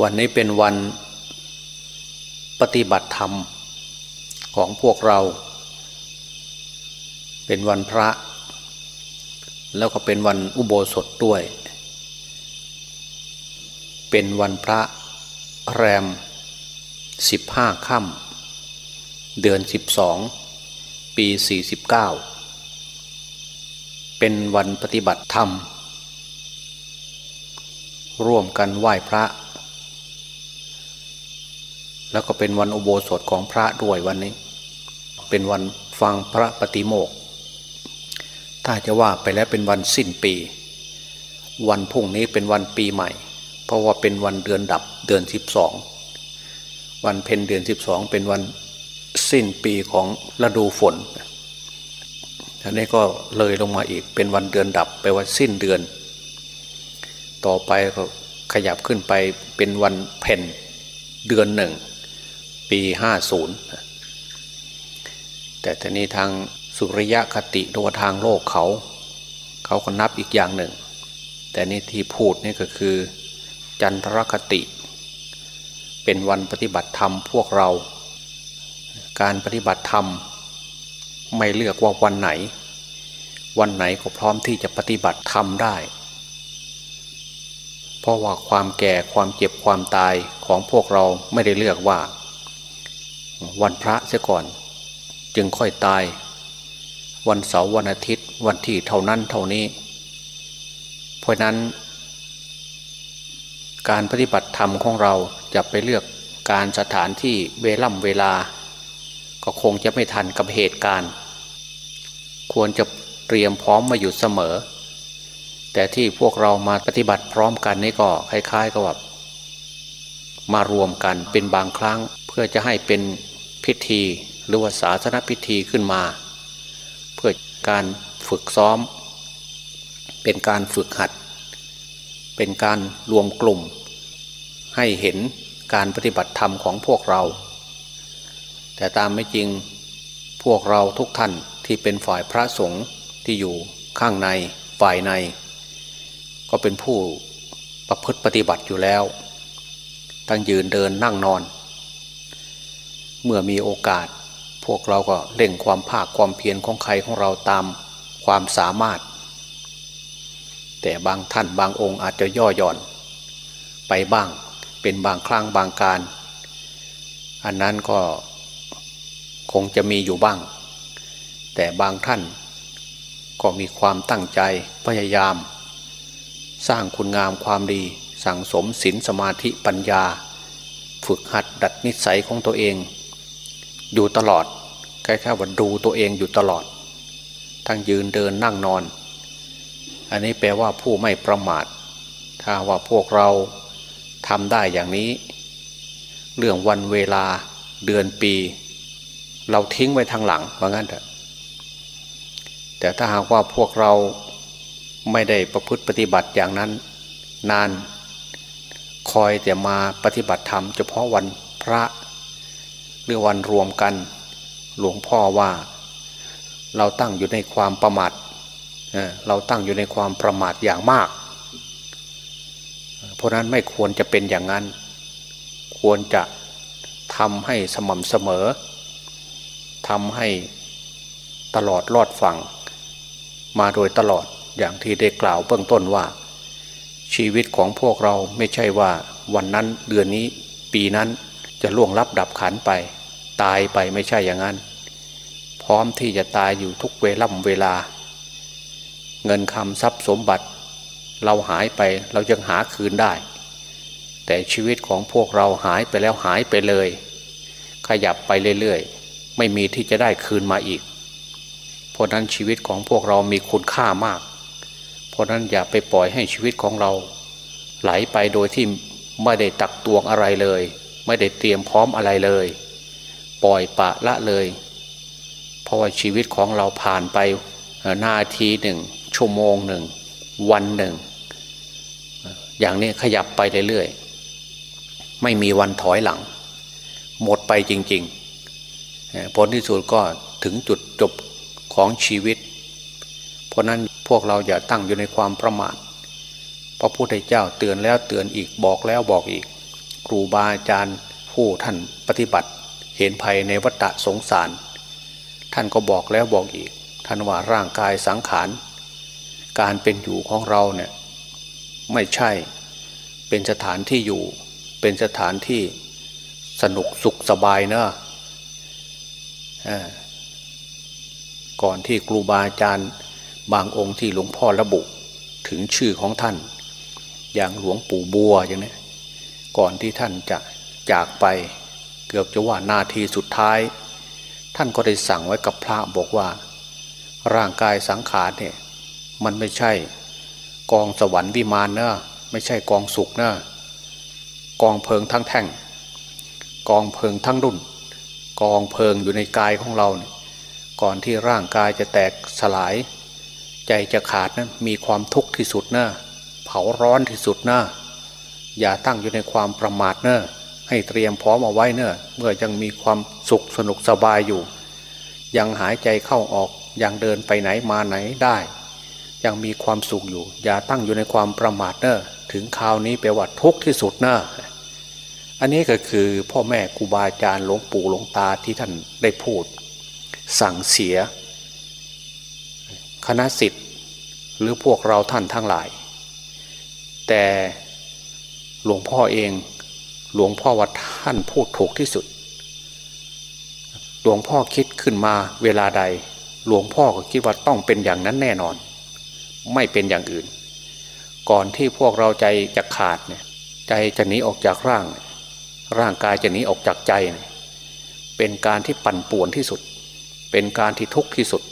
วันนี้เป็นวันปฏิบัติธรรมของพวกเรา เป็นวันพระ แล้วก็เป็นวันอุโบสถด้วย เป็นวันพระแรมสิบห้าค่ำเดือนสิบสองปีสี่สิบเก้าเป็นวันปฏิบัติธรรม ร่วมกันไหว้พระ แล้วก็เป็นวันอุโบสถของพระด้วยวันนี้ เป็นวันฟังพระปฏิโมกถ้าจะว่าไปแล้วเป็นวันสิ้นปี วันพุ่งนี้เป็นวันปีใหม่ เพราะว่าเป็นวันเดือนดับเดือนสิบสองวันเพ็ญเดือนสิบสองเป็นวันสิ้นปีของฤดูฝนอันนี้ก็เลยลงมาอีกเป็นวันเดือนดับไปวันสิ้นเดือน ต่อไปก็ขยับขึ้นไปเป็นวันเพ็ญเดือนหนึ่ง ปีห้าศูนย์แต่ทีนี้ทางสุริยะคติโดยทางโลกเขา เขาก็นับอีกอย่างหนึ่ง แต่นี่ที่พูดนี่ก็คือ จันทรคติ เป็นวันปฏิบัติธรรมพวกเรา การปฏิบัติธรรม ไม่เลือกว่าวันไหน วันไหนก็พร้อมที่จะปฏิบัติธรรมได้เพราะว่าความแก่ความเจ็บความตายของพวกเราไม่ได้เลือกว่า วันพระเสียก่อน จึงค่อยตาย วันเสาร์วันอาทิตย์วันที่เท่านั้นเท่านี้ เพราะนั้น การปฏิบัติธรรมของเราจะไปเลือกการสถานที่เวล่ำเวลา ก็คงจะไม่ทันกับเหตุการณ์ ควรจะเตรียมพร้อมมาอยู่เสมอ แต่ที่พวกเรามาปฏิบัติพร้อมกันนี่ก็คล้ายๆกับแบบมารวมกันเป็นบางครั้งเพื่อจะให้เป็น พิธีหรือว่าศาสนพิธีขึ้นมา เพื่อการฝึกซ้อม เป็นการฝึกหัด เป็นการรวมกลุ่ม ให้เห็นการปฏิบัติธรรมของพวกเรา แต่ตามไม่จริงพวกเราทุกท่านที่เป็นฝ่ายพระสงฆ์ที่อยู่ข้างในฝ่ายใน ก็เป็นผู้ประพฤติปฏิบัติอยู่แล้ว ทั้งยืนเดินนั่งนอน เมื่อมีโอกาส พวกเราก็เล่งความภาคความเพียรของใครของเราตามความสามารถ แต่บางท่านบางองค์อาจจะย่อหย่อน ไปบ้างเป็นบางครั้งบางการ อันนั้นก็คงจะมีอยู่บ้าง แต่บางท่านก็มีความตั้งใจพยายาม สร้างคุณงามความดี สั่งสมศีลสมาธิปัญญา ฝึกหัดดัดนิสัยของตัวเอง อยู่ตลอดแค่แค่ว่าดูตัวเองอยู่ตลอด ทั้งยืนเดินนั่งนอน อันนี้แปลว่าผู้ไม่ประมาท ถ้าว่าพวกเราทำได้อย่างนี้ เรื่องวันเวลาเดือนปี เราทิ้งไว้ทางหลังว่างั้นเถอะแต่ถ้าหากว่าพวกเราไม่ได้ประพฤติปฏิบัติอย่างนั้น นาน คอยแต่มาปฏิบัติธรรมเฉพาะวันพระ หรือวันรวมกัน หลวงพ่อว่า เราตั้งอยู่ในความประมาทเราตั้งอยู่ในความประมาทอย่างมาก เพราะนั้นไม่ควรจะเป็นอย่างนั้น ควรจะทำให้สม่ำเสมอทำให้ตลอดรอดฝั่งมาโดยตลอดอย่างที่ได้กล่าวเบื้องต้นว่า ชีวิตของพวกเราไม่ใช่ว่าวันนั้นเดือนนี้ปีนั้น จะล่วงลับดับขันไป ตายไปไม่ใช่อย่างนั้น พร้อมที่จะตายอยู่ทุกเวล่ำเวลา เงินคำทรัพย์สมบัติ เราหายไปเรายังหาคืนได้ แต่ชีวิตของพวกเราหายไปแล้วหายไปเลย ขยับไปเรื่อยๆ ไม่มีที่จะได้คืนมาอีก เพราะนั้นชีวิตของพวกเรามีคุณค่ามาก เพราะนั้นอย่าไปปล่อยให้ชีวิตของเรา ไหลไปโดยที่ไม่ได้ตักตวงอะไรเลย ไม่ได้เตรียมพร้อมอะไรเลย ปล่อยปะละเลย เพราะว่าชีวิตของเราผ่านไปนาทีหนึ่ง ชั่วโมงหนึ่ง วันหนึ่ง อย่างนี้ขยับไปเรื่อยๆไม่มีวันถอยหลัง หมดไปจริงๆผลที่สุดก็ถึงจุดจบของชีวิต เพราะนั้นพวกเราอย่าตั้งอยู่ในความประมาทพระพุทธเจ้าเตือนแล้วเตือนอีกบอกแล้วบอกอีก รูบาอาจารย์ผู้ท่านปฏิบัติ เห็นภัยในวัฏสงสาร ท่านก็บอกแล้วบอกอีก ท่านว่าร่างกายสังขาร การเป็นอยู่ของเราเนี่ยไม่ใช่เป็นสถานที่อยู่เป็นสถานที่สนุกสุขสบายเนอะก่อนที่ครูบาอาจารย์บางองค์ที่หลวงพ่อระบุถึงชื่อของท่าน อย่างหลวงปู่บัวอย่างนี้ ก่อนที่ท่านจะจากไป เกือบจะว่านาทีสุดท้าย ท่านก็ได้สั่งไว้กับพระบอกว่า ร่างกายสังขารเนี่ยมันไม่ใช่ กองสวรรค์วิมานเนะไม่ใช่กองสุกนะกองเพลิงทั้งแท่ง กองเพลิงทั้งรุ่น กองเพลิงอยู่ในกายของเราเนี่ยก่อนที่ร่างกายจะแตกสลาย ใจจะขาดนะมีความทุกข์ที่สุดนะเผาร้อนที่สุดนะ อย่าตั้งอยู่ในความประมาทเนอะให้เตรียมพร้อมเอาไว้เนอะเมื่อยังมีความสุขสนุกสบายอยู่ ยังหายใจเข้าออกยังเดินไปไหนมาไหนได้ ยังมีความสุขอยู่ อย่าตั้งอยู่ในความประมาทเนอะถึงคราวนี้แปลว่าทุกที่สุดเนอะอันนี้ก็คือพ่อแม่ครูบาอาจารย์หลวงปู่หลวงตาที่ท่านได้พูด สั่งเสีย คณะสิทธิ์หรือพวกเราท่านทั้งหลาย แต่ หลวงพ่อเอง หลวงพ่อว่าท่านพูดถูกที่สุด หลวงพ่อคิดขึ้นมาเวลาใด หลวงพ่อก็คิดว่าต้องเป็นอย่างนั้นแน่นอน ไม่เป็นอย่างอื่น ก่อนที่พวกเราใจจะขาดเนี่ยใจจะหนีออกจากร่าง ร่างกายจะหนีออกจากใจ เป็นการที่ปั่นป่วนที่สุด เป็นการที่ทุกข์ที่สุด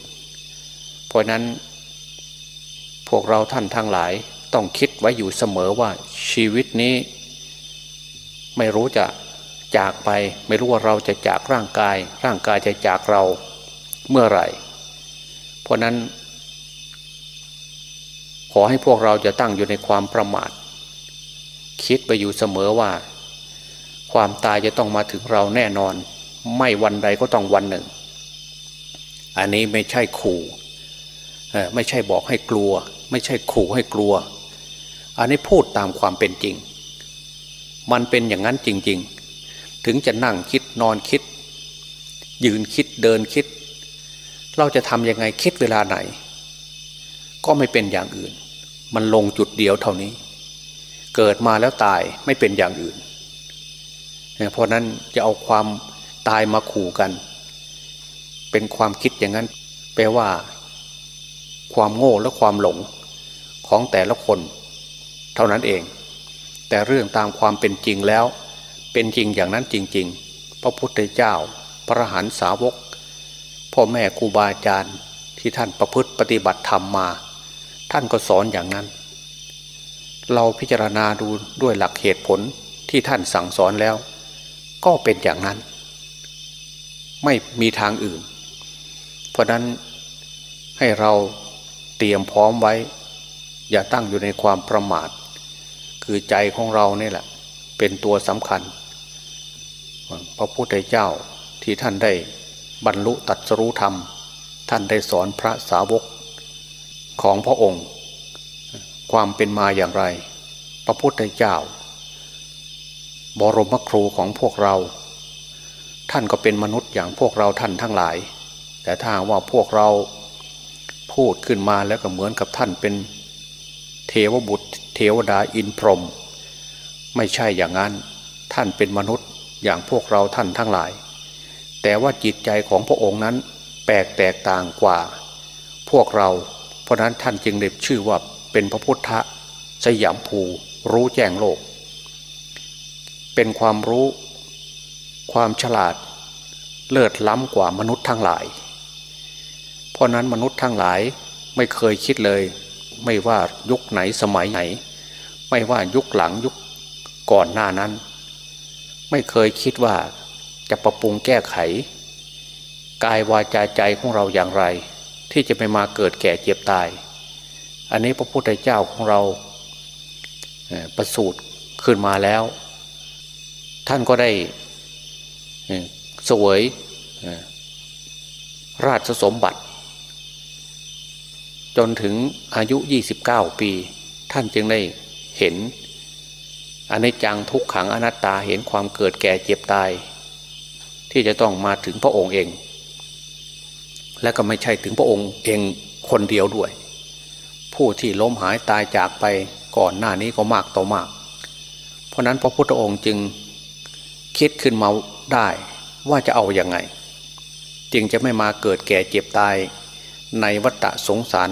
เพราะนั้นพวกเราท่านทั้งหลาย ต้องคิดไว้อยู่เสมอว่าชีวิตนี้ ไม่รู้จะจากไป ไม่รู้ว่าเราจะจากร่างกาย ร่างกายจะจากเราเมื่อไหร่ เพราะนั้น ขอให้พวกเราจะตั้งอยู่ในความประมาท คิดไปอยู่เสมอว่า ความตายจะต้องมาถึงเราแน่นอน ไม่วันใดก็ต้องวันหนึ่ง อันนี้ไม่ใช่ขู่ไม่ใช่บอกให้กลัว ไม่ใช่ขู่ให้กลัว อันนี้พูดตามความเป็นจริง มันเป็นอย่างนั้นจริง ๆ ถึงจะนั่งคิดนอนคิด ยืนคิดเดินคิด เราจะทำยังไงคิดเวลาไหน ก็ไม่เป็นอย่างอื่น มันลงจุดเดียวเท่านี้ เกิดมาแล้วตายไม่เป็นอย่างอื่น เพราะนั้นจะเอาความตายมาขู่กัน เป็นความคิดอย่างนั้น แปลว่า ความโง่และความหลงของแต่ละคน ท่านั้นเอง แต่เรื่องตามความเป็นจริงแล้ว เป็นจริงอย่างนั้นจริง ๆ พระพุทธเจ้า พระหันสาวก พ่อแม่ครูบาอาจารย์ที่ท่านประพฤติปฏิบัติธรรมมา ท่านก็สอนอย่างนั้น เราพิจารณาดูด้วยหลักเหตุผลที่ท่านสั่งสอนแล้ว ก็เป็นอย่างนั้น ไม่มีทางอื่น เพราะนั้นให้เราเตรียมพร้อมไว้ อย่าตั้งอยู่ในความประมาท คือใจของเราเนี่ยแหละ เป็นตัวสำคัญ พระพุทธเจ้าที่ท่านได้บรรลุตัดสรู้ธรรม ท่านได้สอนพระสาวกของพระองค์ ความเป็นมาอย่างไร พระพุทธเจ้า บรมครูของพวกเรา ท่านก็เป็นมนุษย์อย่างพวกเราท่านทั้งหลาย แต่ถ้าว่าพวกเราพูดขึ้นมาแล้วก็เหมือนกับท่านเป็นเทวบุตร เทวดาอินพรหมไม่ใช่อย่างนั้น ท่านเป็นมนุษย์อย่างพวกเราท่านทั้งหลาย แต่ว่าจิตใจของพระองค์นั้นแปลกแตกต่างกว่า พวกเรา เพราะนั้นท่านจึงเรียกชื่อว่าเป็นพระพุทธสยามภูรู้แจ้งโลก เป็นความรู้ ความฉลาด เลิศล้ำกว่ามนุษย์ทั้งหลาย เพราะนั้นมนุษย์ทั้งหลายไม่เคยคิดเลย ไม่ว่ายุคไหนสมัยไหน ไม่ว่ายุคหลังยุคก่อนหน้านั้น ไม่เคยคิดว่าจะปรับปรุงแก้ไข กายวาจาใจของเราอย่างไร ที่จะไม่มาเกิดแก่เจ็บตาย อันนี้พระพุทธเจ้าของเราประสูตรขึ้นมาแล้ว ท่านก็ได้สวยราชสมบัติ จนถึงอายุ 29 ปี ท่านจึงได้เห็นอันนี้จังทุกขังอนัตตาเห็นความเกิดแก่เจ็บตาย ที่จะต้องมาถึงพระองค์เอง และก็ไม่ใช่ถึงพระองค์เองคนเดียวด้วย ผู้ที่ล้มหายตายจากไปก่อนหน้านี้ก็มากต่อมาก เพราะนั้นพระพุทธองค์จึงคิดขึ้นมาได้ว่าจะเอาอยัางไง จึงจะไม่มาเกิดแก่เจ็บตาย ในวัฏสงสาร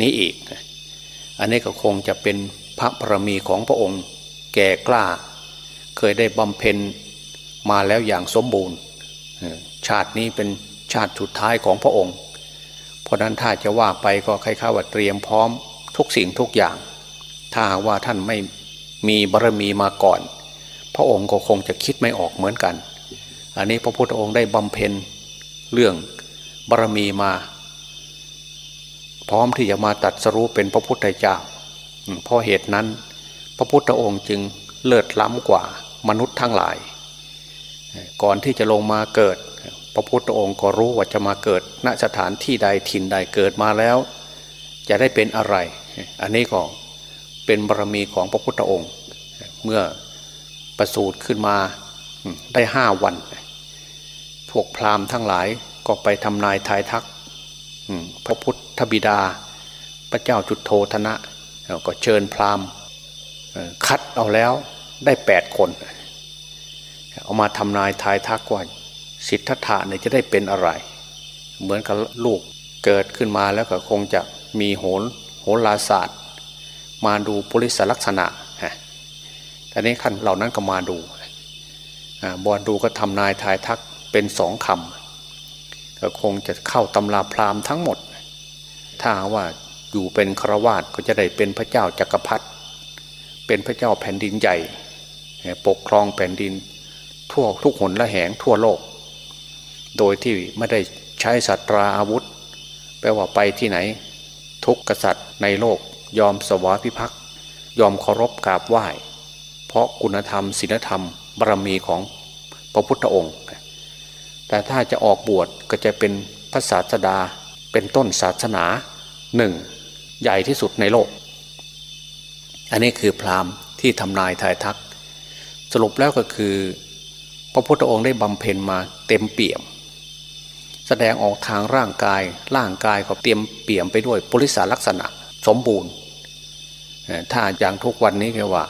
นี้อีก อันนี้ก็คงจะเป็นพระบารมีของพระองค์ แก่กล้า เคยได้บำเพ็ญมาแล้วอย่างสมบูรณ์ ชาตินี้เป็นชาติสุดท้ายของพระองค์ เพราะนั้นถ้าจะว่าไปก็คล้ายๆว่าเตรียมพร้อมทุกสิ่งทุกอย่าง ถ้าว่าท่านไม่มีบารมีมาก่อน พระองค์ก็คงจะคิดไม่ออกเหมือนกัน อันนี้พระพุทธองค์ได้บำเพ็ญเรื่องบารมีมา พร้อมที่จะมาตัดสรู้เป็นพระพุทธเจ้าเพราะเหตุนั้น พระพุทธองค์จึงเลิศล้ำกว่ามนุษย์ทั้งหลาย ก่อนที่จะลงมาเกิด พระพุทธองค์ก็รู้ว่าจะมาเกิด ณสถานที่ใดถิ่นใดเกิดมาแล้ว จะได้เป็นอะไร อันนี้ก็เป็นบารมีของพระพุทธองค์ เมื่อประสูติขึ้นมาได้ห้าวัน พวกพราหมณ์ทั้งหลายก็ไปทำนายทายทัก พระพุทธบิดา พระเจ้าจุดโทธนะ ก็เชิญพราหมณ์คัดเอาแล้วได้แปดคน เอามาทำนายทายทักว่าสิทธัตถะเนี่ยจะได้เป็นอะไร เหมือนกับลูกเกิดขึ้นมาแล้วก็คงจะมีโหนโหราศาสตร์ มาดูปริสลักษณะแต่นี้ขั้นเหล่านั้นก็มาดูบอลดูก็ทำนายทายทักเป็นสองคำ ก็คงจะเข้าตำราพราหมณ์ทั้งหมด ถ้าว่าอยู่เป็นครวาสก็จะได้เป็นพระเจ้าจักรพรรดิเป็นพระเจ้าแผ่นดินใหญ่ ปกครองแผ่นดิน ทั่วทุกหนละแหงทั่วโลก โดยที่ไม่ได้ใช้สัตราอาวุธ แปลว่าไปที่ไหน ทุกกษัตริย์ในโลกยอมสวาพิภักษ์ยอมเคารพกราบไหว้ เพราะคุณธรรมศีลธรรมบารมีของพระพุทธองค์ แต่ถ้าจะออกบวชก็จะเป็นพระศาสดา เป็นต้นศาสนาหนึ่งใหญ่ที่สุดในโลก อันนี้คือพราหมณ์ที่ทำนายทายทัก สรุปแล้วก็คือ พระพุทธองค์ได้บำเพ็ญมาเต็มเปี่ยม แสดงออกทางร่างกายร่างกายก็เต็มเปี่ยมไปด้วยปริสาลักษณะสมบูรณ์ ถ้าอย่างทุกวันนี้แค่ว่า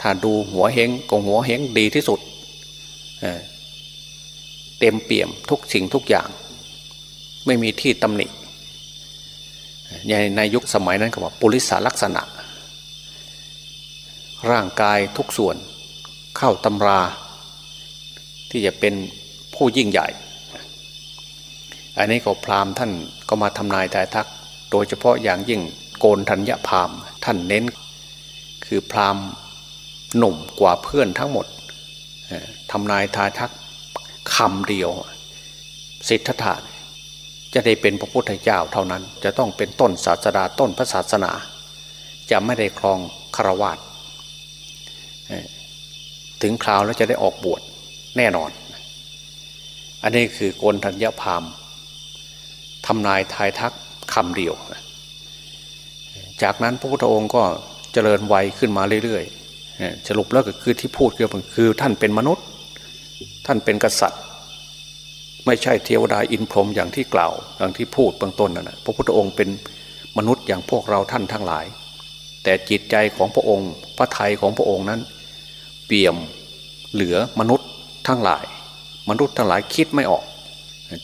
ถ้าดูหัวเฮงก็หัวเฮงดีที่สุด เต็มเปี่ยมทุกสิ่งทุกอย่าง ไม่มีที่ตำหนิในในยุคสมัยนั้นก็ว่าปุริสาลักษณะ ร่างกายทุกส่วนเข้าตำรา ที่จะเป็นผู้ยิ่งใหญ่ อันนี้ก็พราหมณ์ท่านก็มาทำนายทายทัก โดยเฉพาะอย่างยิ่งโกนธัญญพราหมณ์ท่านเน้น คือพราหมณ์หนุ่มกว่าเพื่อนทั้งหมดทำนายทายทัก คำเดียว สิทธัตถะจะได้เป็นพระพุทธเจ้าเท่านั้น จะต้องเป็นต้นศาสดาต้นพระศาสนา จะไม่ได้ครองคารวาสถึงคราวแล้วจะได้ออกบวชแน่นอน อันนี้คือโกนธัญญพามทำนายทายทักคำเดียว จากนั้นพระพุทธองค์ก็เจริญวัยขึ้นมาเรื่อยๆสรุปแล้วก็คือที่พูดก็คือท่านเป็นมนุษย์ ท่านเป็นกษัตริย์ ไม่ใช่เทวดาอินพรหมอย่างที่กล่าวอย่างที่พูดเบื้องต้นนั่นนะพระพุทธองค์เป็นมนุษย์อย่างพวกเราท่านทั้งหลาย แต่จิตใจของพระองค์ พระไทยของพระองค์นั้น เปี่ยมเหลือมนุษย์ทั้งหลาย มนุษย์ทั้งหลายคิดไม่ออก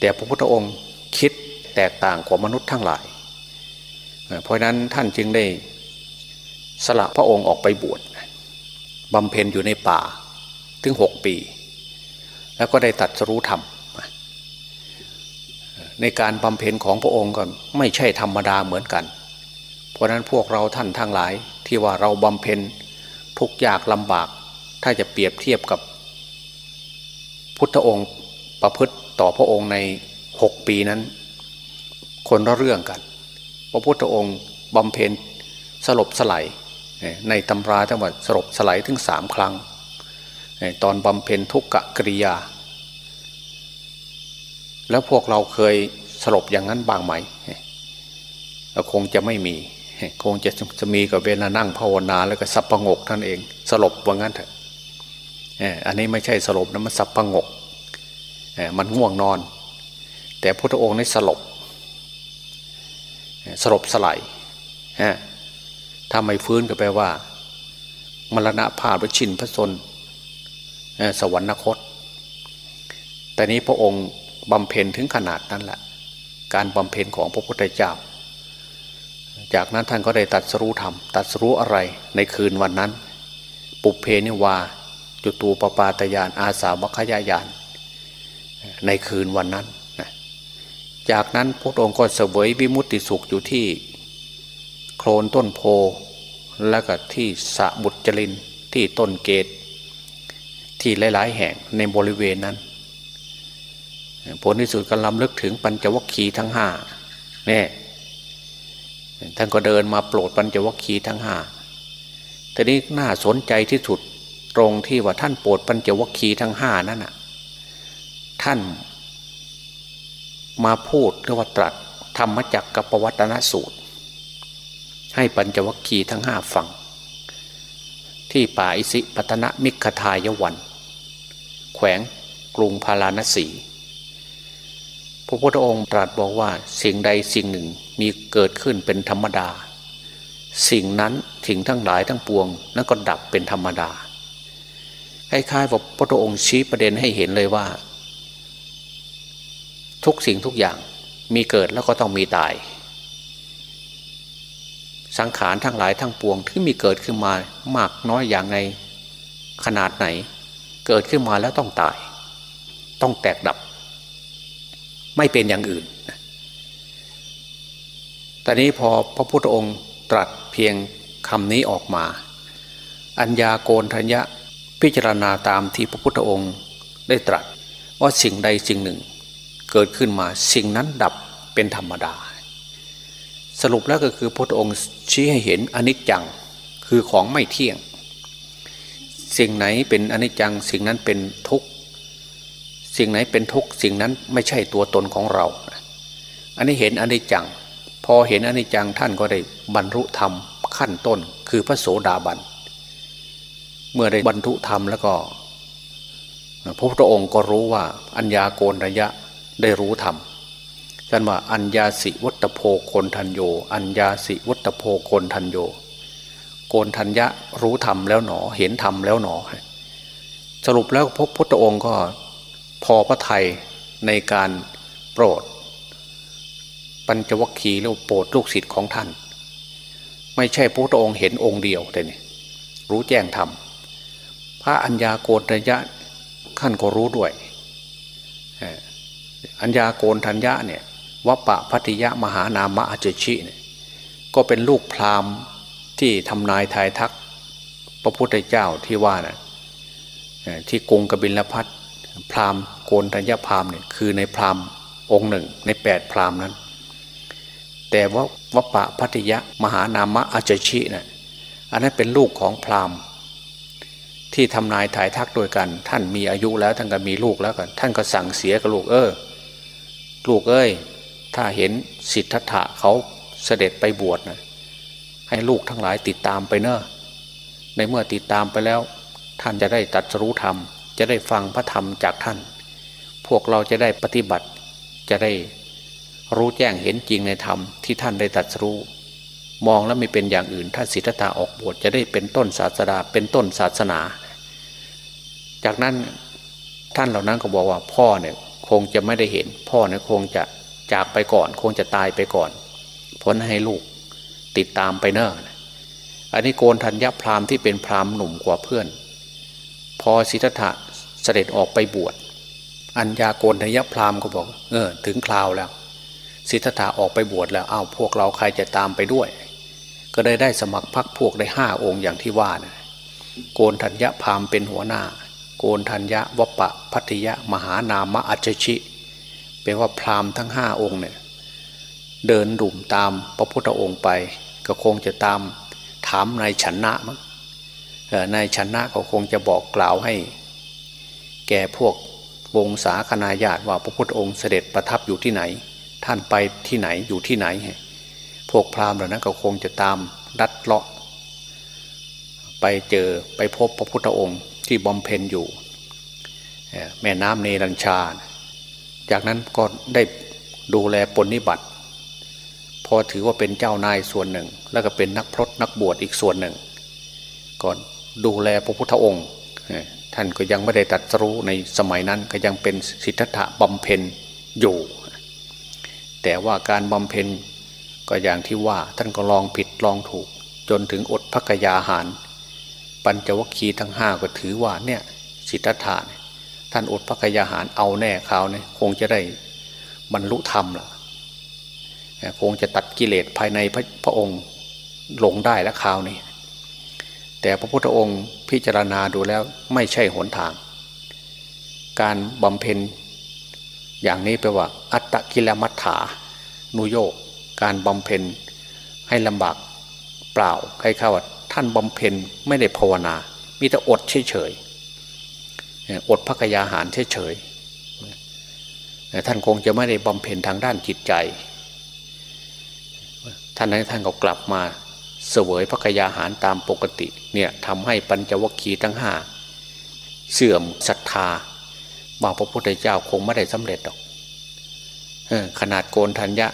แต่พระพุทธองค์คิดแตกต่างกว่ามนุษย์ทั้งหลาย เพราะนั้นท่านจึงได้สละพระองค์ออกไปบวชบำเพ็ญอยู่ในป่าถึงหกปี แล้วก็ได้ตัดสรู้ธรรมในการบำเพ็ญของพระองค์ก็ไม่ใช่ธรรมดาเหมือนกัน เพราะนั้นพวกเราท่านทั้งหลายที่ว่าเราบำเพ็ญทุกยากลำบาก ถ้าจะเปรียบเทียบกับ พุทธองค์ประพฤติต่อพระองค์ในหกปีนั้น คนละเรื่องกัน พระพุทธองค์บำเพ็ญสลบสลายในตำราทั้งหมดสลบสลายถึงสามครั้ง ตอนบำเพ็ญทุกกะกริยา แล้วพวกเราเคยสลบอย่างนั้นบ้างไหมเราคงจะไม่มี คงจะจะมีกับเวลานั่งภาวนาแล้วก็สับประงกท่านเอง สลบว่างั้นเถอะอันนี้ไม่ใช่สลบนะมันสับประงกมันง่วงนอน แต่พระองค์นี่สลบสลบสลายถ้าไม่ฟื้นก็แปลว่ามรณะภาพหรือชินพระชน สวรรคต แต่นี้พระองค์บำเพ็ญถึงขนาดนั้นแหละ การบำเพ็ญของพระพุทธเจ้า จากนั้นท่านก็ได้ตัดสรู้ธรรม ตัดสรู้อะไรในคืนวันนั้น ปุเพนิวา จุตูปปาตยาน อาสาวคยายาน ในคืนวันนั้น จากนั้นพระองค์ก็เสวยวิมุตติสุขอยู่ที่โคลนต้นโพและก็ที่สะบุตรจรินที่ต้นเกต ที่หลาย ๆ แห่งในบริเวณนั้น ผลที่สุดก็ลำลึกถึงปัญจวัคคีย์ทั้งห้าเนี่ยท่านก็เดินมาโปรดปัญจวัคคีย์ทั้งห้าทีนี้น่าสนใจที่สุดตรงที่ว่าท่านโปรดปัญจวัคคีย์ทั้งห้านั่นน่ะท่านมาพูดหรือว่าตรัสธรรมจักกับปวัตนสูตร ให้ปัญจวัคคีย์ทั้งห้าฟัง ที่ป่าอิสิปตนะมิขทายวัน แขวงกรุงพาราณสีพระพุทธองค์ตรัสบอกว่าสิ่งใดสิ่งหนึ่งมีเกิดขึ้นเป็นธรรมดา สิ่งนั้นถึงทั้งหลายทั้งปวงนั้นก็ดับเป็นธรรมดาคล้ายๆว่าพระองค์ชี้ประเด็นให้เห็นเลยว่า ทุกสิ่งทุกอย่างมีเกิดแล้วก็ต้องมีตาย สังขารทั้งหลายทั้งปวงที่มีเกิดขึ้นมามากน้อยอย่างในขนาดไหน เกิดขึ้นมาแล้วต้องตาย ต้องแตกดับ ไม่เป็นอย่างอื่นแต่นี้พอพระพุทธองค์ตรัสเพียงคำนี้ออกมา อัญญาโกนทัญญะพิจารณาตามที่พระพุทธองค์ได้ตรัสว่าสิ่งใดสิ่งหนึ่ง เกิดขึ้นมาสิ่งนั้นดับเป็นธรรมดา สรุปแล้วก็คือพระองค์ชี้ให้เห็นอนิจจังคือของไม่เที่ยง สิ่งไหนเป็นอนิจจัง สิ่งนั้นเป็นทุกสิ่งไหนเป็นทุกสิ่งนั้นไม่ใช่ตัวตนของเรา อันนี้เห็นอนิจจัง พอเห็นอนิจจังท่านก็ได้บรรลุธรรมขั้นต้นคือพระโสดาบัน เมื่อได้บรรลุธรรมแล้วก็พระพุทธองค์ก็รู้ว่าอัญญาโกณระยะได้รู้ธรรมท่านว่าอัญญาสิวัตโพคนทันโย อัญญาสิวัตโพคนทันโย โกนทัญญะรู้ธรรมแล้วหนอ เห็นธรรมแล้วหนอ สรุปแล้วพระพุทธองค์ก็พอพระไทยในการโปรด ปัญจวัคคีย์แล้วโปรดลูกศิษย์ของท่าน ไม่ใช่พระพุทธองค์เห็นองค์เดียวแต่นี่รู้แจ้งธรรมพระอัญญาโกนทัญญะท่านก็รู้ด้วยอัญญาโกนทัญญะเนี่ยวัปปะพัติยะมหานามะอจชิเนี่ยก็เป็นลูกพราหมณ์ ที่ทำนายทายทัก พระพุทธเจ้าที่ว่านะที่กรุงกบิลพัทพราหมณ์โกนทัญญาพราหมณ์เนี่ยคือในพราหมณ์องค์หนึ่ง ในแปดพราหมณ์นั้น แต่ว่าวัปปะพัติยะมหานามะอจชิเนะ่ยอันนั้นเป็นลูกของพราหมณ์ ที่ทำนายถ่ายทักโดยกัน ท่านมีอายุแล้วท่านก็มีลูกแล้วกันท่านก็สั่งเสียกับลูกเออลูกเอ้ย ถ้าเห็นสิทธัตถะเขาเสด็จไปบวชนะ ให้ลูกทั้งหลายติดตามไปเนอะในเมื่อติดตามไปแล้ว ท่านจะได้ตัดรู้ธรรม จะได้ฟังพระธรรมจากท่าน พวกเราจะได้ปฏิบัติ จะได้รู้แจ้งเห็นจริงในธรรมที่ท่านได้ตัดรู้ มองแล้วไม่เป็นอย่างอื่น ถ้าสิทธัตถะออกบวชจะได้เป็นต้นศาสดาเป็นต้นศาสนา จากนั้นท่านเหล่านั้นก็บอกว่าพ่อเนี่ยคงจะไม่ได้เห็น พ่อเนี่ยคงจะจากไปก่อน คงจะตายไปก่อนพ้นให้ลูก ติดตามไปเนอะอันนี้โกนธัญญาพราหมณ์ที่เป็นพราหมณ์หนุ่มกว่าเพื่อน พอสิทธัตถะเสด็จออกไปบวช อัญญาโกนธัญญาพราหมณ์ก็บอก เออ ถึงคราวแล้ว สิทธัตถะออกไปบวชแล้วอ้าวพวกเราใครจะตามไปด้วย ก็ได้ได้สมัครพักพวกได้ห้าองค์อย่างที่ว่านะโกนธัญญาพราหมณ์เป็นหัวหน้า โกนธัญญาวปะพัทยะมหานามะอัจฉิแปลว่าพราหมณ์ทั้งห้าองค์เนี่ย เดินดุ่มตามพระพุทธองค์ไป ก็คงจะตามถามนายชนะมั้งนายชนะก็คงจะบอกกล่าวให้ แก่พวกวงศาคณาญาติว่าพระพุทธองค์เสด็จประทับอยู่ที่ไหน ท่านไปที่ไหนอยู่ที่ไหนพพวกพราหมณ์เหล่านั้นก็คงจะตามดัดเลาะ ไปเจอไปพบพระพุทธองค์ที่บำเพ็ญอยู่ แม่น้ำเนรัญชา จากนั้นก็ได้ดูแลปนิบัติ พอถือว่าเป็นเจ้านายส่วนหนึ่ง แล้วก็เป็นนักพรตนักบวชอีกส่วนหนึ่ง ก่อนดูแลพระพุทธองค์ท่านก็ยังไม่ได้ตัดสู้ในสมัยนั้นก็ยังเป็นสิทธัตถะบำเพ็ญอยู่ แต่ว่าการบำเพ็ญก็อย่างที่ว่าท่านก็ลองผิดลองถูก จนถึงอดพักยาหาร ปัญจวัคคีย์ทั้งห้าก็ถือว่าเนี่ยสิทธัตถะท่านอดพักยาหารเอาแน่ข่าวเนี่ยคงจะได้บรรลุธรรมล่ะ คงจะตัดกิเลสภายในพระพระองค์ลงได้แล้วข่าวนี้ แต่พระพุทธองค์พิจารณาดูแล้วไม่ใช่หนทาง การบำเพ็ญอย่างนี้แปลว่า อัตตกิลมัฏฐานุโยกการบำเพ็ญให้ลำบากเปล่าใครเข้าว่าท่านบำเพ็ญไม่ได้ภาวนา มีแต่อดเฉยๆอดพักยาหารเฉยๆท่านคงจะไม่ได้บำเพ็ญทางด้านจิตใจ ท่านนั้นท่านก็กลับมาเสวยพักยาหารตามปกติเนี่ยทำให้ปัญจวัคคีย์ทั้งห้าเสื่อมศรัทธาว่าพระพุทธเจ้าคงไม่ได้สำเร็จหรอกขนาดโกนทัญญะ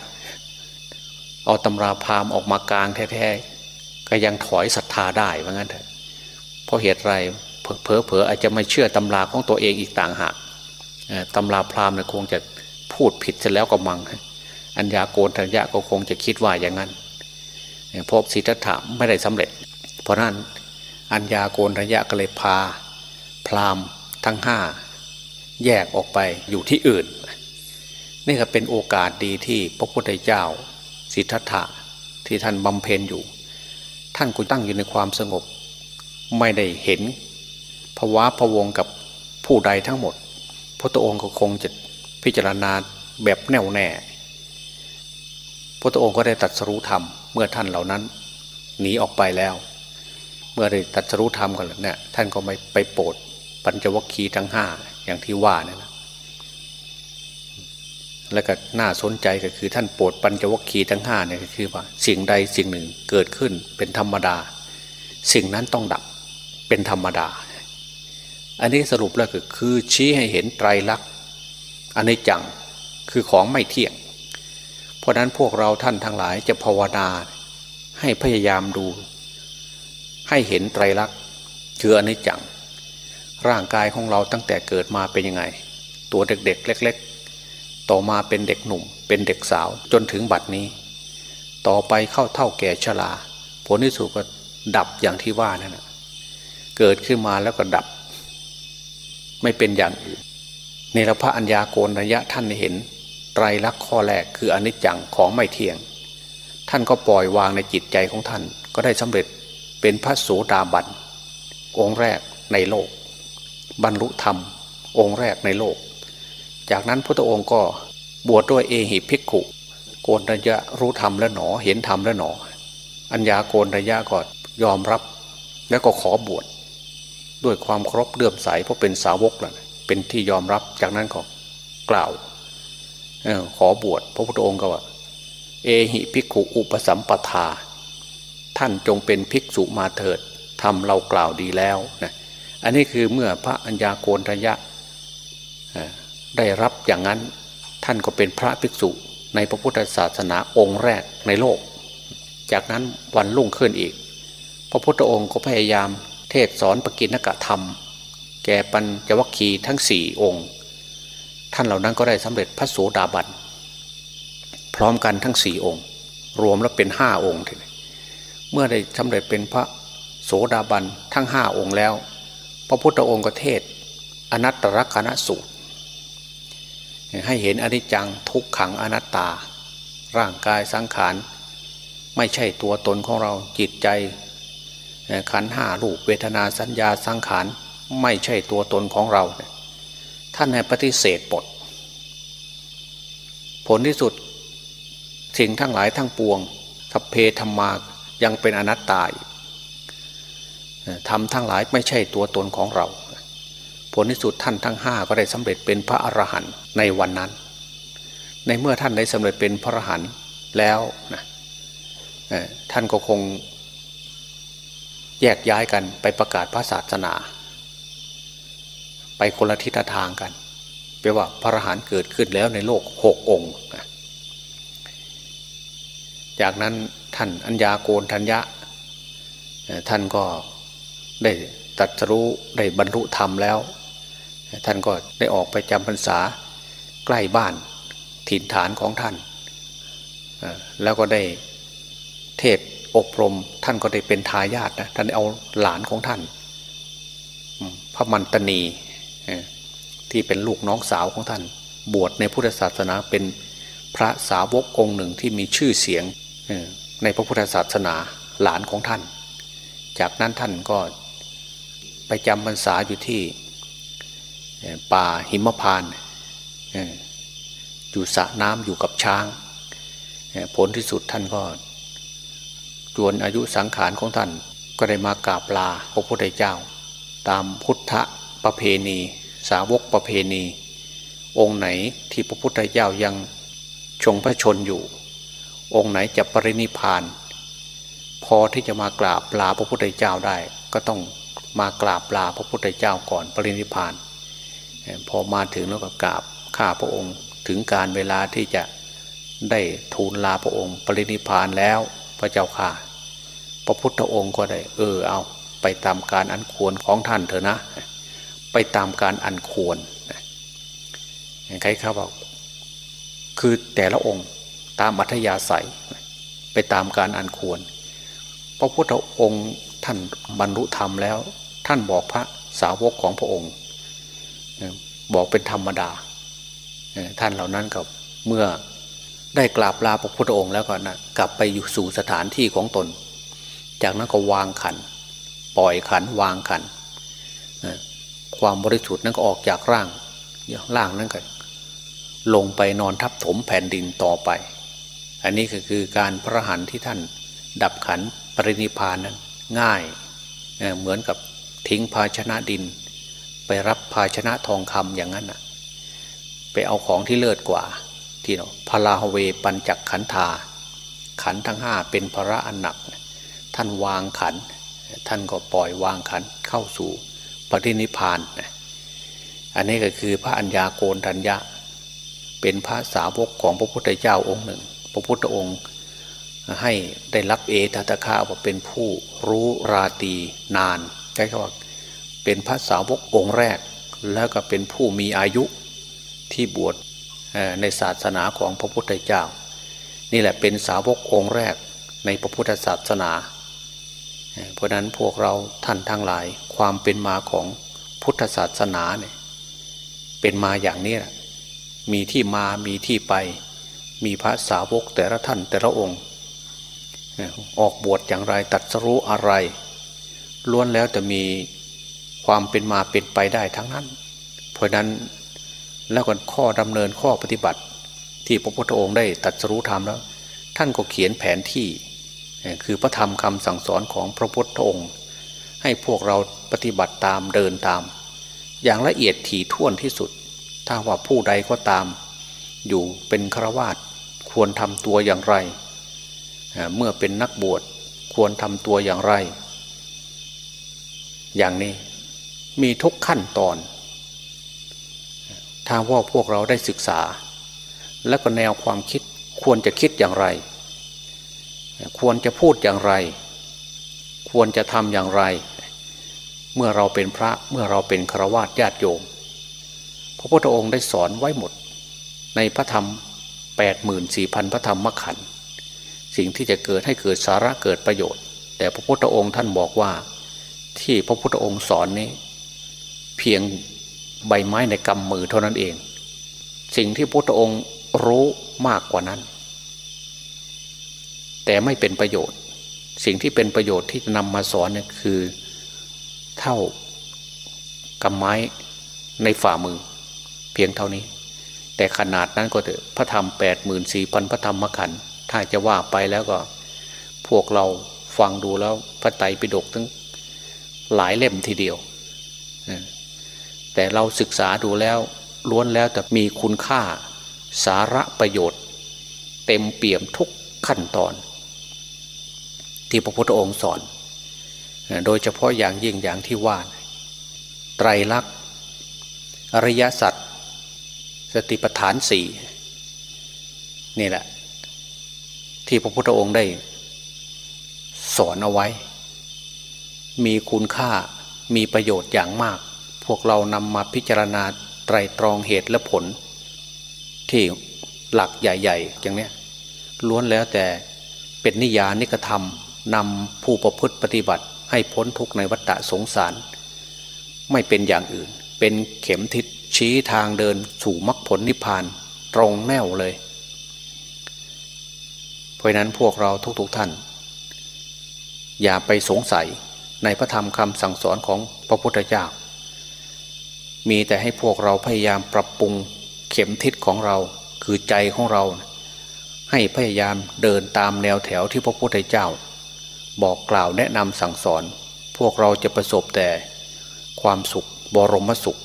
เอาตำราพราหมณ์ออกมากลางแท้ๆ ก็ยังถอยศรัทธาได้ว่างั้นเถอะเพราะเหตุไรเพอเพอาจจะไม่เชื่อตำราของตัวเองอีกต่างหากตำราพราหมณ์เนี่ยคงจะพูดผิดเสแล้วก็มัง อัญญาโกนทัญญะก็คงจะคิดว่าอย่างนั้นพระสิทธัตถะไม่ได้สำเร็จ เพราะนั้นอัญญาโกนทัญญะก็เลยพา พราหมณ์ทั้งห้าแยกออกไปอยู่ที่อื่น นี่ก็เป็นโอกาสดีที่พระพุทธเจ้า สิทธัตถะที่ท่านบำเพ็ญอยู่ ท่านก็ตั้งอยู่ในความสงบ ไม่ได้เห็นภาวะพวงกับผู้ใดทั้งหมด พระตองค์ก็คงจะพิจารณาแบบแน่วแน่ พระองค์ก็ได้ตัดสรู้ธรรมเมื่อท่านเหล่านั้นหนีออกไปแล้ว เมื่อได้ตัดสรู้ธรรมกันเนี่ยท่านก็ไม่ไปโปรดปัญจวัคคีย์ทั้งห้าอย่างที่ว่านี่นะและก็น่าสนใจก็คือท่านโปรดปัญจวัคคีย์ทั้งห้าเนี่ยก็คือว่าสิ่งใดสิ่งหนึ่งเกิดขึ้นเป็นธรรมดา สิ่งนั้นต้องดับเป็นธรรมดา อันนี้สรุปแล้วก็คือชี้ให้เห็นไตรลักษณ์อันนี้จังคือของไม่เที่ยง ราะนั้นพวกเราท่านทั้งหลายจะภาวนาให้พยายามดู ให้เห็นไตรลักษณ์คืออนนี้จัง ร่างกายของเราตั้งแต่เกิดมาเป็นยังไง ตัวเด็กๆ เล็ก ๆ ต่อมาเป็นเด็กหนุ่ม เป็นเด็กสาวจนถึงบัดนี้ ต่อไปเข้าเท่าแก่ชรา ผลที่สุดก็ดับอย่างที่ว่านั่นนะเกิดขึ้นมาแล้วก็ดับ ไม่เป็นอย่างอื่นในพระอัญญาโกณระยะท่านเห็น ไตรลักษณ์ข้อแรกคืออนิจจังของไม่เที่ยง ท่านก็ปล่อยวางในจิตใจของท่าน ก็ได้สำเร็จเป็นพระโสดาบันองค์แรกในโลก บรรลุธรรม องค์แรกในโลก จากนั้นพระองค์ก็บวชดด้วยเอหิภิกขุ โกนระยะรู้ธรรมแล้วหนอเห็นธรรมแล้วหนอ อัญญาโกนระยะก็ยอมรับ แล้วก็ขอบวชด้วยความครบเลื่อมใสเพราะเป็นสาวกแล้วเป็นที่ยอมรับจากนั้นก็กล่าว ขอบวชพระพุทธองค์ก็ว่า เอหิภิกขุอุปสัมปทา ท่านจงเป็นภิกษุมาเถิดทำเรากล่าวดีแล้วนะอันนี้คือเมื่อพระัญญาโกณทยะได้รับอย่างนั้นท่านก็เป็นพระภิกษุในพระพุทธศาสนาองค์แรกในโลก จากนั้นวันรุ่งขึ้นอีก พระพุทธองค์ก็พยายามเทศสอนปกิณกะธรรม แก่ปัญจวัคคีย์ทั้งสี่องค์ ท่านเหล่านั้นก็ได้สำเร็จพระโสดาบัน พร้อมกันทั้งสี่องค์ รวมแล้วเป็นห้าองค์ทีนี้เมื่อได้สำเร็จเป็นพระโสดาบันทั้งห้าองค์แล้ว พระพุทธองค์ก็เทศ อนัตตลกนสูตร ให้เห็นอนิจจังทุกขังอนัตตา ร่างกายสังขาร ไม่ใช่ตัวตนของเราจิตใจ ขันห้าลูกเวทนาสัญญาสังขาร ไม่ใช่ตัวตนของเรา ท่านให้ปฏิเสธปดผลที่สุดสิ่งทั้งหลายทั้งปวงสัพเพธรรมายังเป็นอนัตตาทำทั้งหลายไม่ใช่ตัวตนของเรา ผลที่สุดท่านทั้งห้าก็ได้สำเร็จเป็นพระอรหันต์ในวันนั้น ในเมื่อท่านได้สำเร็จเป็นพระอรหันต์แล้วนะท่านก็คงแยกย้ายกันไปประกาศพระศาสนา ไปคนละทิศทางกันแปลว่าพระอรหันต์เกิดขึ้นแล้วในโลกหกองค์ จากนั้นท่านอัญญาโกนทัญญะ ท่านก็ได้ตัดรู้ได้บรรลุธรรมแล้ว ท่านก็ได้ออกไปจำพรรษาใกล้บ้านถิ่นฐานของท่าน แล้วก็ได้เทศอบรมท่านก็ได้เป็นทายาทนะท่านเอาหลานของท่านพระมันตนี ที่เป็นลูกน้องสาวของท่าน บวชในพุทธศาสนาเป็นพระสาวกองค์หนึ่งที่มีชื่อเสียงในพระพุทธศาสนาหลานของท่าน จากนั้นท่านก็ไปจำพรรษาอยู่ที่ป่าหิมพานอยู่สระน้ำอยู่กับช้าง ผลที่สุดท่านก็จวนอายุสังขารของท่านก็ได้มากราบลาพระพุทธเจ้า ตามพุทธประเพณี สาวกประเพณี องค์ไหนที่พระพุทธเจ้ายังชงพระชนอยู่ องค์ไหนจะปรินิพาน พอที่จะมากราบลาพระพุทธเจ้าได้ ก็ต้องมากราบลาพระพุทธเจ้าก่อนปรินิพาน พอมาถึงแล้วก็กราบข้าพระองค์ถึงการเวลาที่จะได้ทูลลาพระองค์ ปรินิพานแล้วพระเจ้าค่ะ พระพุทธองค์ก็ได้ เออเอาไปตามการอันควรของท่านเถอะนะ ไปตามการอันควรใครเขาบอกคือแต่ละองค์ตามอัธยาศัย ไปตามการอันควร พระพุทธองค์ท่านบรรลุธรรมแล้ว ท่านบอกพระสาวกของพระองค์ บอกเป็นธรรมดา ท่านเหล่านั้นกับเมื่อได้กราบลาพระพุทธองค์แล้วก็นะกลับไปอยู่สู่สถานที่ของตน จากนั้นก็วางขัน ปล่อยขันวางขัน ความบริสุทธิ์นั้นก็ออกจากร่างร่างนั้นก็ลงไปนอนทับถมแผ่นดินต่อไป อันนี้ก็คือการพระหันที่ท่านดับขันปรินิพานนั้นง่ายเหมือนกับทิ้งภาชนะดิน ไปรับภาชนะทองคำอย่างนั้นนะไปเอาของที่เลิศกว่า ที่เนาะพลาเวปัญจักขันธา ขันทั้งห้าเป็นพระอันหนัก ท่านวางขัน ท่านก็ปล่อยวางขันเข้าสู่ ปฏินิพานอันนี้ก็คือพระัญญาโกนทัญญะ เป็นพระสาวกของพระพุทธเจ้าองค์หนึ่ง พระพุทธองค์ให้ได้รับเอตตะคาว่าเป็นผู้รู้ราตีนานใช้คำว่าเป็นพระสาวกองค์แรก แล้วก็เป็นผู้มีอายุที่บวชในศาสนาของพระพุทธเจ้า นี่แหละเป็นสาวกองค์แรกในพระพุทธศาสนา เพราะนั้นพวกเราท่านทั้งหลาย ความเป็นมาของพุทธศาสนาเนี่ยเป็นมาอย่างนี้แหละมีที่มามีที่ไป มีพระสาวกแต่ละท่านแต่ละองค์ ออกบวชอย่างไรตัดสรู้อะไร ล้วนแล้วแต่มีความเป็นมาเป็นไปได้ทั้งนั้น เพราะนั้นแล้วก็ข้อดำเนินข้อปฏิบัติ ที่พระพุทธองค์ได้ตัดสรู้ธรรมแล้ว ท่านก็เขียนแผนที่ คือพระธรรมคำสั่งสอนของพระพุทธองค์ ให้พวกเราปฏิบัติตามเดินตาม อย่างละเอียดถี่ถ้วนที่สุด ถ้าว่าผู้ใดก็ตาม อยู่เป็นฆราวาสควรทำตัวอย่างไร เมื่อเป็นนักบวชควรทำตัวอย่างไร อย่างนี้มีทุกขั้นตอน ถ้าว่าพวกเราได้ศึกษา และก็แนวความคิดควรจะคิดอย่างไร ควรจะพูดอย่างไร ควรจะทำอย่างไร เมื่อเราเป็นพระเมื่อเราเป็นฆราวาสญาติโยม พระพุทธองค์ได้สอนไว้หมด ในพระธรรมแปดหมื่นสี่พันพระธรรมมขันสิ่งที่จะเกิดให้เกิดสาระเกิดประโยชน์ แต่พระพุทธองค์ท่านบอกว่า ที่พระพุทธองค์สอนนี้ เพียงใบไม้ในกำมือเท่านั้นเอง สิ่งที่พระพุทธองค์รู้มากกว่านั้น แต่ไม่เป็นประโยชน์ สิ่งที่เป็นประโยชน์ที่จะนำมาสอนเนี่ยคือ เท่ากำไม้ในฝ่ามือ เพียงเท่านี้ แต่ขนาดนั้นก็เถอะพระธรรมแปดหมื่นสี่พันพระธรรมมขันถ้าจะว่าไปแล้วก็ พวกเราฟังดูแล้วพระไตรปิฎกทั้งหลายเล่มทีเดียว แต่เราศึกษาดูแล้วล้วนแล้วแต่มีคุณค่าสาระประโยชน์ เต็มเปี่ยมทุกขั้นตอน ที่พระพุทธองค์สอน โดยเฉพาะอย่างยิ่งอย่างที่ว่าไตรลักษณ์อริยสัจสติปัฏฐานสี่นี่แหละ ที่พระพุทธองค์ได้ สอนเอาไว้ มีคุณค่ามีประโยชน์อย่างมาก พวกเรานำมาพิจารณาไตรตรองเหตุและผล ที่หลักใหญ่ ๆ อย่างนี้ล้วนแล้วแต่เป็นนิยานิกระทำนำผู้ประพฤติปฏิบัติ ให้พ้นทุกข์ในวัฏฏะสงสาร ไม่เป็นอย่างอื่น เป็นเข็มทิศชี้ทางเดินสู่มรรคผลนิพพานตรงแนวเลย เพราะนั้นพวกเราทุกๆทท่าน อย่าไปสงสัยในพระธรรมคำสั่งสอนของพระพุทธเจ้า มีแต่ให้พวกเราพยายามปรับปรุงเข็มทิศของเราคือใจของเรา ให้พยายามเดินตามแนวแถวที่พระพุทธเจ้า บอกกล่าวแนะนำสั่งสอน พวกเราจะประสบแต่ความสุขบรมสุข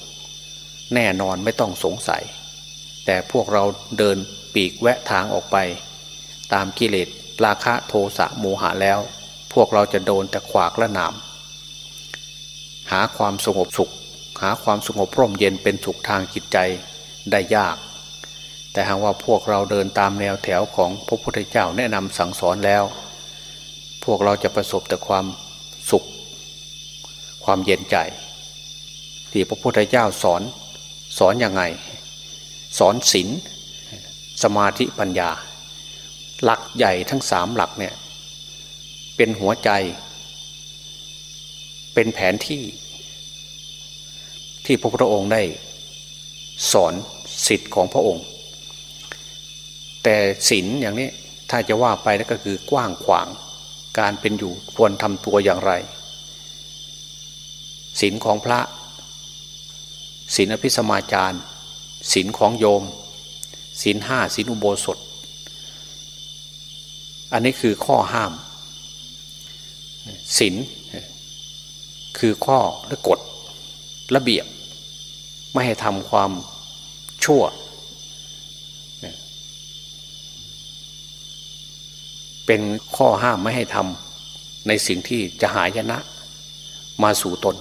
แน่นอนไม่ต้องสงสัย แต่พวกเราเดินปีกแวะทางออกไป ตามกิเลสราคะโทสะโมหะแล้ว พวกเราจะโดนแต่ขวากและหนามหาความสงบสุข หาความสงบร่มเย็นเป็นสุขทางจิตใจได้ยาก แต่หากว่าพวกเราเดินตามแนวแถวของพระพุทธเจ้าแนะนำสั่งสอนแล้ว พวกเราจะประสบแต่ความสุข ความเย็นใจ ที่พระพุทธเจ้าสอนสอนอยังไง สอนศีลสมาธิปัญญา หลักใหญ่ทั้งสามหลักเนี่ยเป็นหัวใจ เป็นแผนที่ ที่พระพุทธองค์ได้ สอนสิทธิ์ของพระองค์ แต่ศีลอย่างนี้ถ้าจะว่าไปแล้วก็คือกว้างขวาง การเป็นอยู่ควรทำตัวอย่างไรศีลของพระศีลอภิสมาจารศีลของโยมศีลห้าศีลอุโบสถ อันนี้คือข้อห้ามศีลคือข้อและกฎระเบียบ ไม่ให้ทำความชั่ว เป็นข้อห้ามไม่ให้ทำในสิ่งที่จะหายนะ มาสู่ตน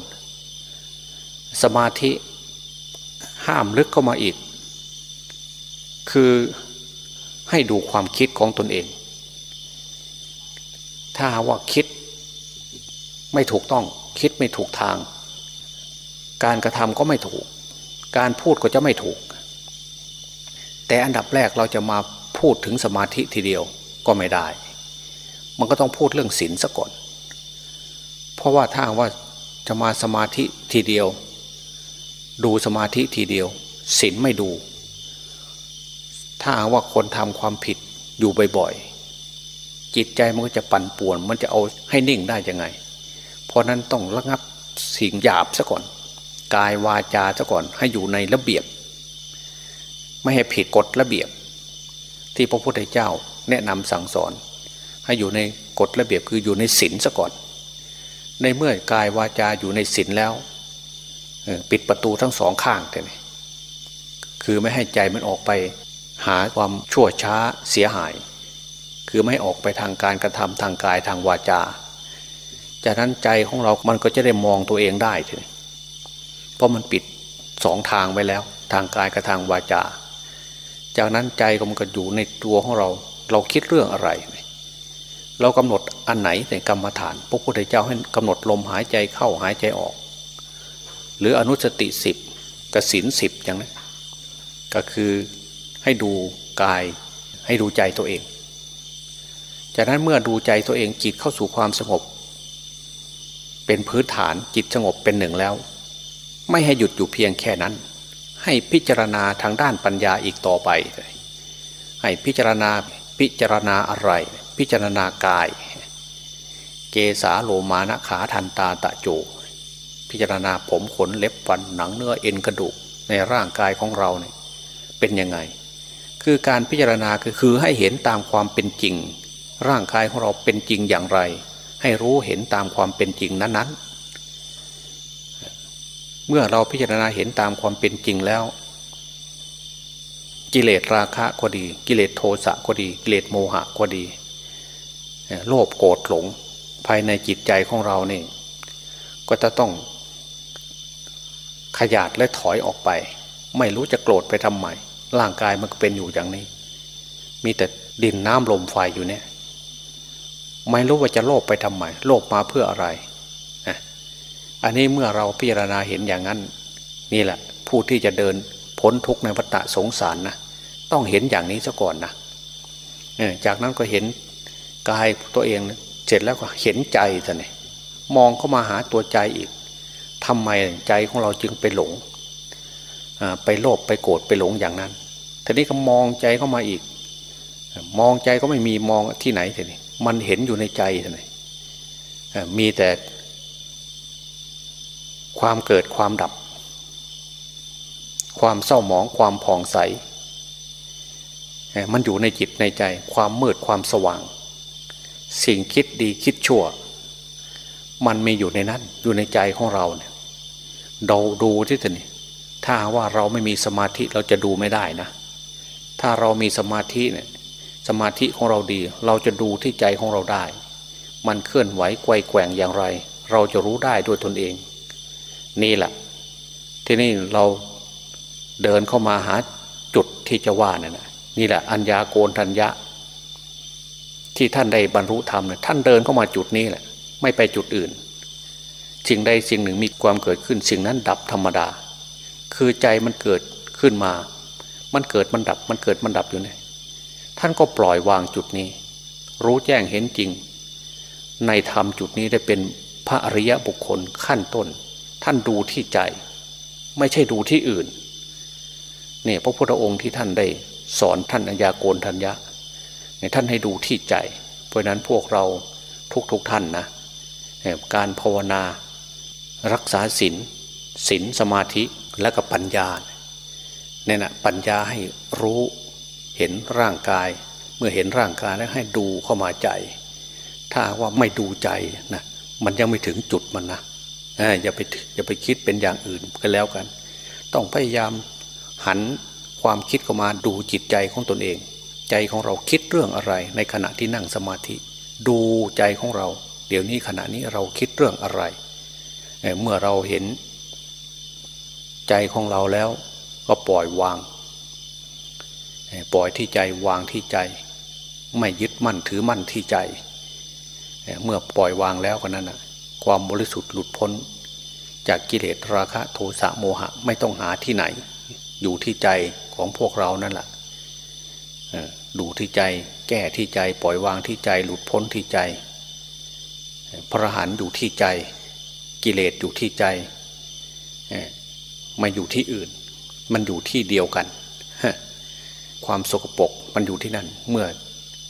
สมาธิห้ามลึกเข้ามาอีก คือให้ดูความคิดของตนเอง ถ้าว่าคิดไม่ถูกต้องคิดไม่ถูกทาง การกระทำก็ไม่ถูก การพูดก็จะไม่ถูก แต่อันดับแรกเราจะมาพูดถึงสมาธิทีเดียวก็ไม่ได้ มันก็ต้องพูดเรื่องศีลซะก่อน เพราะว่าถ้าว่าจะมาสมาธิทีเดียว ดูสมาธิทีเดียวศีลไม่ดู ถ้าว่าคนทำความผิดอยู่บ่อยๆ จิตใจมันก็จะปั่นป่วน มันจะเอาให้นิ่งได้ยังไง เพราะนั้นต้องระงับสิ่งหยาบซะก่อน กายวาจาซะก่อนให้อยู่ในระเบียบ ไม่ให้ผิดกฎระเบียบ ที่พระพุทธเจ้าแนะนำสั่งสอน ให้อยู่ในกฎระเบียบคืออยู่ในศีลซะก่อน ในเมื่อกายวาจาอยู่ในศีลแล้วปิดประตูทั้งสองข้างแต่นี่คือไม่ให้ใจมันออกไปหาความชั่วช้าเสียหาย คือไม่ออกไปทางการกระทำทางกายทางวาจา จากนั้นใจของเรามันก็จะได้มองตัวเองได้ทีนี้เพราะมันปิดสองทางไว้แล้ว ทางกายกับทางวาจา จากนั้นใจก็มันก็อยู่ในตัวของเรา เราคิดเรื่องอะไร เรากำหนดอันไหนในกรรมฐาน พระพุทธเจ้าให้กำหนดลมหายใจเข้าหายใจออก หรืออนุสติสิบกสินสิบอย่างนั้นก็คือให้ดูกายให้ดูใจตัวเอง จากนั้นเมื่อดูใจตัวเองจิตเข้าสู่ความสงบ เป็นพื้นฐานจิตสงบเป็นหนึ่งแล้ว ไม่ให้หยุดอยู่เพียงแค่นั้น ให้พิจารณาทางด้านปัญญาอีกต่อไป ให้พิจารณาพิจารณาอะไร พิจารณากาย เกสาโลมานะขาทันตาตะโจพิจารณาผมขนเล็บฟันหนังเนื้อเอ็นกระดูกในร่างกายของเราเนี่ยเป็นยังไง คือการพิจารณาคือคือให้เห็นตามความเป็นจริง ร่างกายของเราเป็นจริงอย่างไร ให้รู้เห็นตามความเป็นจริงนั้นๆ เมื่อเราพิจารณาเห็นตามความเป็นจริงแล้ว กิเลสราคะก็ดี กิเลสโทสะก็ดี กิเลสโมหะก็ดี โลภโกรธหลงภายในจิตใจของเราเนี่ยก็จะต้องขยาดและถอยออกไป ไม่รู้จะโกรธไปทำไมร่างกายมันก็เป็นอยู่อย่างนี้ มีแต่ดินน้ำลมไฟอยู่เนี่ย ไม่รู้ว่าจะโลภไปทำไมโลภมาเพื่ออะไรอันนี้เมื่อเราพิจารณาเห็นอย่างนั้น นี่แหละ ผู้ที่จะเดินพ้นทุกข์ในวัฏสงสารนะต้องเห็นอย่างนี้ซะก่อนนะจากนั้นก็เห็น กายตัวเองเสร็จแล้วก็เห็นใจท่านนี่มองเข้ามาหาตัวใจอีกทำไมใจของเราจึงไปหลงไปโลภไปโกรธไปหลงอย่างนั้นทีนี้ก็มองใจเข้ามาอีก มองใจก็ไม่มีมองที่ไหนทีนี้มันเห็นอยู่ในใจท่านนี่มีแต่ความเกิดความดับ ความเศร้าหมองความผ่องใส มันอยู่ในจิตในใจ ความมืดความสว่าง สิ่งคิดดีคิดชั่ว มันมีอยู่ในนั้น อยู่ในใจของเราเนี่ยเราดูที่ตนี้ถ้าว่าเราไม่มีสมาธิเราจะดูไม่ได้นะ ถ้าเรามีสมาธิเนี่ยสมาธิของเราดี เราจะดูที่ใจของเราได้ มันเคลื่อนไหวไกวแกว่งอย่างไร เราจะรู้ได้ด้วยตนเอง นี่แหละที่นี่เราเดินเข้ามาหาจุดที่จะว่านี่นนี่แหละ อัญญาโกนทัญญะ ที่ท่านได้บรรลุธรรมเนี่ยท่านเดินเข้ามาจุดนี้แหละ ไม่ไปจุดอื่นสิ่งใดสิ่งหนึ่งมีความเกิดขึ้นสิ่งนั้นดับธรรมดา คือใจมันเกิดขึ้นมา มันเกิดมันดับมันเกิดมันดับอยู่เนี่ยท่านก็ปล่อยวางจุดนี้ รู้แจ้งเห็นจริง ในธรรมจุดนี้ได้เป็นพระอริยบุคคลขั้นต้น ท่านดูที่ใจ ไม่ใช่ดูที่อื่นเนี่ยพระพุทธองค์ที่ท่านได้สอนท่านอัญญาโกนทัญญะ ท่านให้ดูที่ใจ เพราะนั้นพวกเราทุกๆทท่านนะการภาวนารักษาศีลศีลสมาธิและก็ปัญญาเนี่ยนะปัญญาให้รู้เห็นร่างกาย เมื่อเห็นร่างกายแล้วให้ดูเข้ามาใจ ถ้าว่าไม่ดูใจนะมันยังไม่ถึงจุดมันนะอย่าไปอย่าไปคิดเป็นอย่างอื่นก็แล้วกัน ต้องพยายามหันความคิดเข้ามาดูจิตใจของตนเอง ใจของเราคิดเรื่องอะไร ในขณะที่นั่งสมาธิ ดูใจของเรา เดี๋ยวนี้ขณะนี้เราคิดเรื่องอะไรเมื่อเราเห็น ใจของเราแล้ว ก็ปล่อยวาง ปล่อยที่ใจวางที่ใจ ไม่ยึดมั่นถือมั่นที่ใจเมื่อปล่อยวางแล้วก็นั้นนะความบริสุทธิ์หลุดพ้น จากกิเลสราคะโทสะโมหะไม่ต้องหาที่ไหน อยู่ที่ใจของพวกเรานั่นแหละ ดูที่ใจแก้ที่ใจปล่อยวางที่ใจหลุดพ้นที่ใจ พระหันอยู่ที่ใจ กิเลสอยู่ที่ใจไม่อยู่ที่อื่น มันอยู่ที่เดียวกัน ความสกปรกมันอยู่ที่นั่น เมื่อ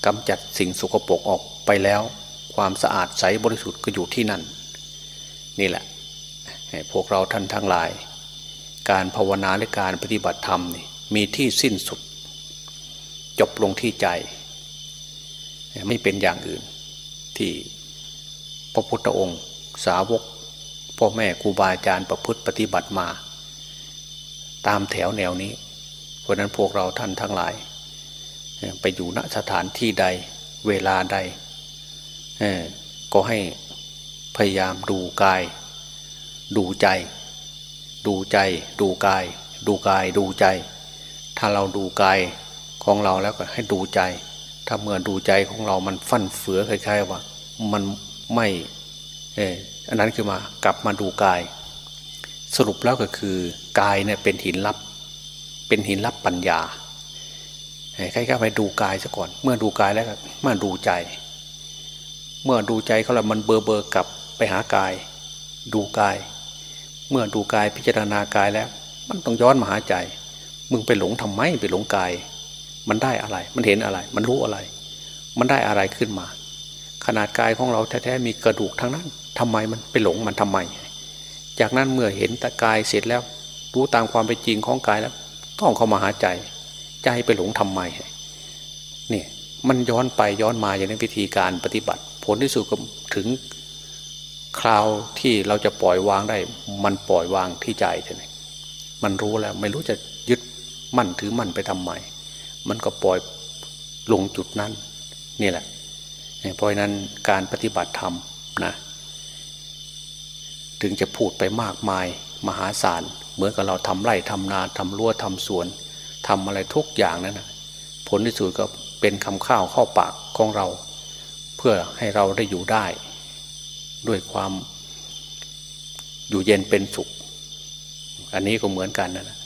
กำจัดสิ่งสกปรกออกไปแล้ว ความสะอาดใสบริสุทธิ์ก็อยู่ที่นั่น นี่แหละพวกเราท่านทั้งหลาย การภาวนาและการปฏิบัติธรรมนี่มีที่สิ้นสุด จบลงที่ใจ ไม่เป็นอย่างอื่นที่พระพุทธองค์ สาวกพ่อแม่ครูบาอาจารย์ประพฤติปฏิบัติมา ตามแถวแนวนี้ เพราะนั้นพวกเราท่านทั้งหลาย ไปอยู่ณสถานที่ใดเวลาใด ก็ให้พยายามดูกาย ดูใจ ดูใจ ดูกาย ดูกายดูใจ ถ้าเราดูกาย ของเราแล้วก็ให้ดูใจ ถ้าเมื่อดูใจของเรามันฟั่นเฟือคล้ายๆว่า มันไม่เอออันนั้นคือมากลับมาดูกาย สรุปแล้วก็คือกายเนี่ยเป็นหินลับ เป็นหินลับปัญญาใครๆไปดูกายซะก่อน เมื่อดูกายแล้วก็มาดูใจ เมื่อดูใจเขาแล้วมันเบอร์เบอร์กลับไปหากาย ดูกาย เมื่อดูกายพิจารณากายแล้ว มันต้องย้อนมาหาใจ มึงไปหลงทำไมไปหลงกาย มันได้อะไร มันเห็นอะไร มันรู้อะไร มันได้อะไรขึ้นมา ขนาดกายของเราแท้ๆมีกระดูกทั้งนั้นทำไมมันไปหลงมันทำไม จากนั้นเมื่อเห็นแต่กายเสร็จแล้ว รู้ตามความเป็นจริงของกายแล้ว ต้องเข้ามาหาใจ ใจไปหลงทำไมนี่มันย้อนไปย้อนมาอย่างนี้วิธีการปฏิบัติ ผลที่สุดก็ถึงคราวที่เราจะปล่อยวางได้ มันปล่อยวางที่ใจเท่านั้นมันรู้แล้วไม่รู้จะยึดมั่นถือมั่นไปทำไม มันก็ปล่อยลงจุดนั้นนี่แหละเพราะนั้นการปฏิบัติธรรมนะถึงจะพูดไปมากมายมหาศาลเหมือนกับเราทำไร่ทำนาทำรั้วทำสวนทำอะไรทุกอย่างนั้นนะผลที่สุดก็เป็นคำข้าวเข้าปากของเรา เพื่อให้เราได้อยู่ได้ ด้วยความอยู่เย็นเป็นสุข อันนี้ก็เหมือนกันนะ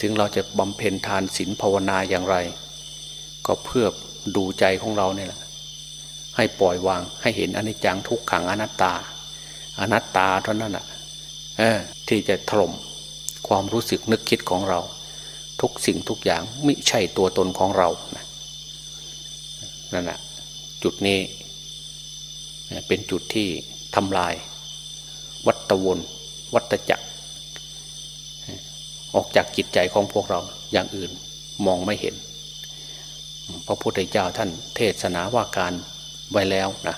ถึงเราจะบำเพ็ญทานศีลภาวนาอย่างไร ก็เพื่อดูใจของเราเนี่ยแหละให้ปล่อยวางให้เห็นอนิจจังทุกขังอนัตตา อนัตตาเท่านั้นแหะที่จะถล่มความรู้สึกนึกคิดของเรา ทุกสิ่งทุกอย่างไม่ใช่ตัวตนของเรานะนั่นแหะจุดนี้ เป็นจุดที่ทำลาย วัตวนวัตจักร ออกจากจิตใจของพวกเราอย่างอื่นมองไม่เห็น พระพุทธเจ้าท่านเทศนาว่าการไว้แล้วนะ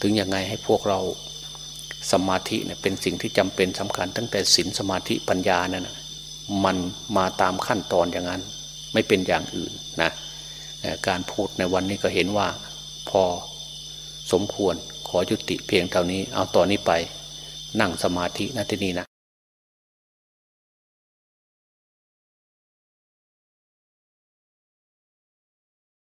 ถึงยังไงให้พวกเราสมาธิเนี่ยเป็นสิ่งที่จำเป็นสำคัญ ตั้งแต่ศีลสมาธิปัญญานั่นนะมันมาตามขั้นตอนอย่างนั้น ไม่เป็นอย่างอื่นนะการพูดในวันนี้ก็เห็นว่าพอสมควรขอยุติเพียงเท่านี้ เอาต่อนนี้ไปนั่งสมาธินะที่นี่นะ